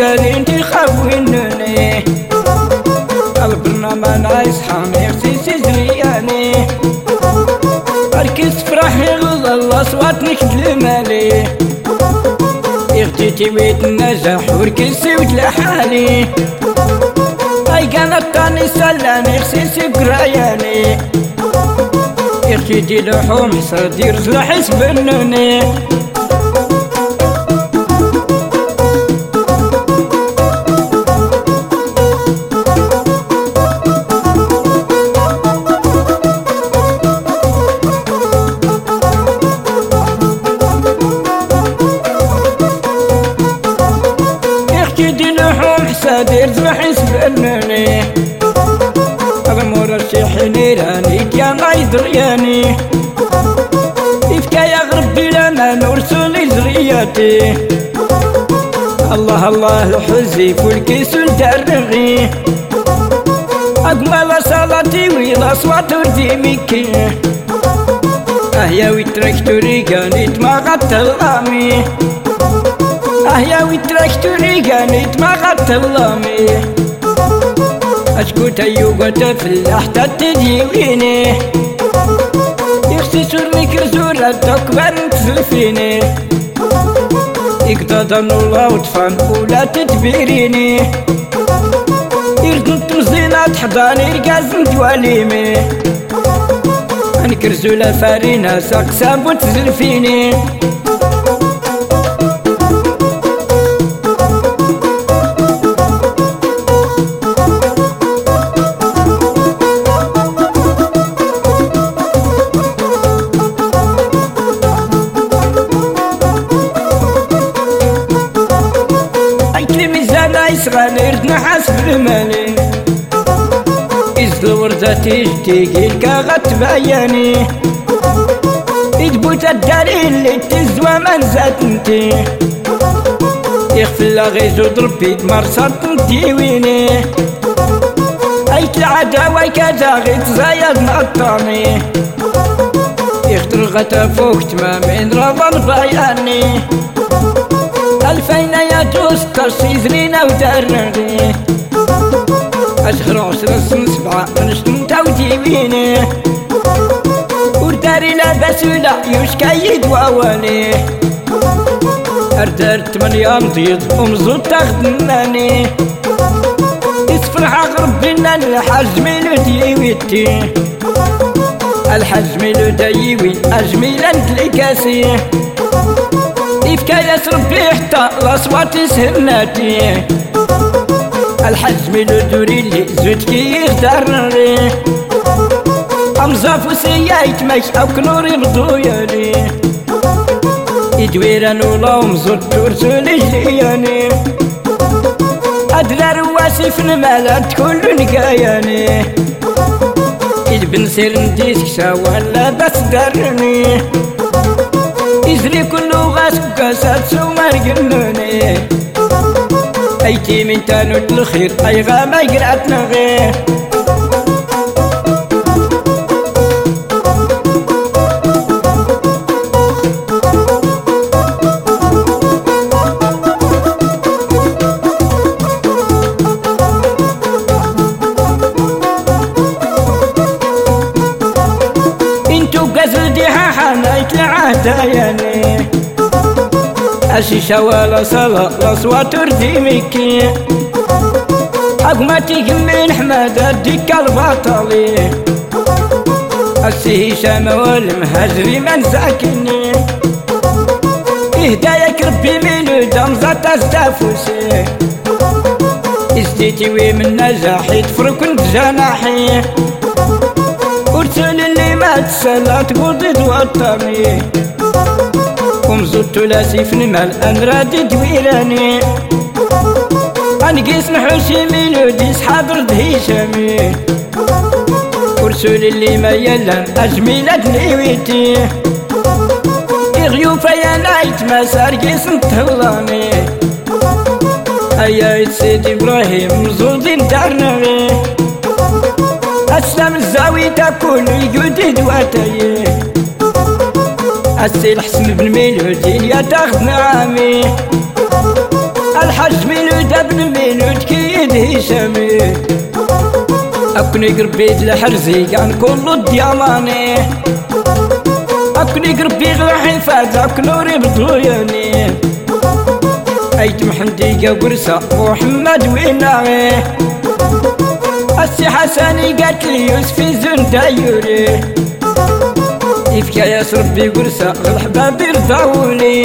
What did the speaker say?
قال حامير سيسي زرياني أركز فرحي غض الله صواتنك دلمالي اغتيتي بيت النجاح وركزي ودلحالي أي كانت تاني سلاني خسيسي قراياني. اغتيتي لحوم حصادير زلحس بنوني. دير زمحي سبناني هذا مرشحين راني كان غيدرياني إفكا يا غربي لنا نرسل زرياتي الله الله الحزي فالكيس الدرغي أجمل صلاتي ويلا صوت وديميكي أهيا ويتركتوري كانت ما غتلامي أهيا وتراكتوري كانت ما قتلامي أشكوت أيوبة تفلح تتديويني يخسي سرني كرزورة تكبر تزلفيني يقتضى الله وطفان ولا تدبيريني يردن تمزينات حضاني رقازن تواليمي أنكرزولا فارينا ساقساب وتزلفيني نحس بالمالي إز الوردة تجتي كيلكا غتبيني يدبوت الداري اللي تزوى من زات انتي يخفل غيزو ضربي مرصد انتي ويني ايت العداوة كذا غيت زايد نقطاني يخطر غتا فوق تمامين رضا بياني. ألفين يا دوس ترسي زرينا ودرغي أشهر عشر سن سبعة نشتم تودي ويني ورداري لاباس ولا يوش يدوى والي أردار تمنيا مضيض ومزود تخدماني يسفرح غربنا الحاج ميلو ديويتي. الحاج ميلو ديوي أجميلا تلكاسي يفكاية ربي حتى الأصوات سهناتي الحزم الدوري اللي زود كي يغدرني أمزاف وسيايت مش أو كنوري بضوياني يدويران ولا ومزود تورسو لجلياني أدلار واسف نمالات كل نقاياني. إذ سير نديس كسا بس درني. يزري كل غاسك كاسات سومر قلوني. ايتي من تانوت الخير غاما يقرأتنا غير. انتو الشيشة ولا صلاة الأصوات مكي أقمتي من حمادة ديك البطلي السيشام والمهجري من ساكني إهدايك ربي من دم زات أزدافوسي استيتي ومن نجاحي تفرك جناحي أرسل اللي ما تسلى تقول ضد قم زدت لاسي في المال أن رادي دويراني غنقيس نحوشي ميلوديس حاضر دهيشامي ورسول اللي ما يلم أجميلة نيويتي غيوفا يا نايت ما سارقيس نتهلاني أيا سيدي إبراهيم زودين دارنا أسلام الزاوية تاكل يجود دواتي. السي الحسن بن ميلود يا تاخذ نعامي الحج ميلود ابن ميلود كيد هشامي أكوني قربيت لحرزي كان كل الدياماني. أكوني قربي غلحي فازك نوري بطوياني أيت محمدي قرصة محمد ويناغي. السي حسني قالت لي يوسفي زون دايوري يفكا يا ربي قرصة الحباب يرضاولي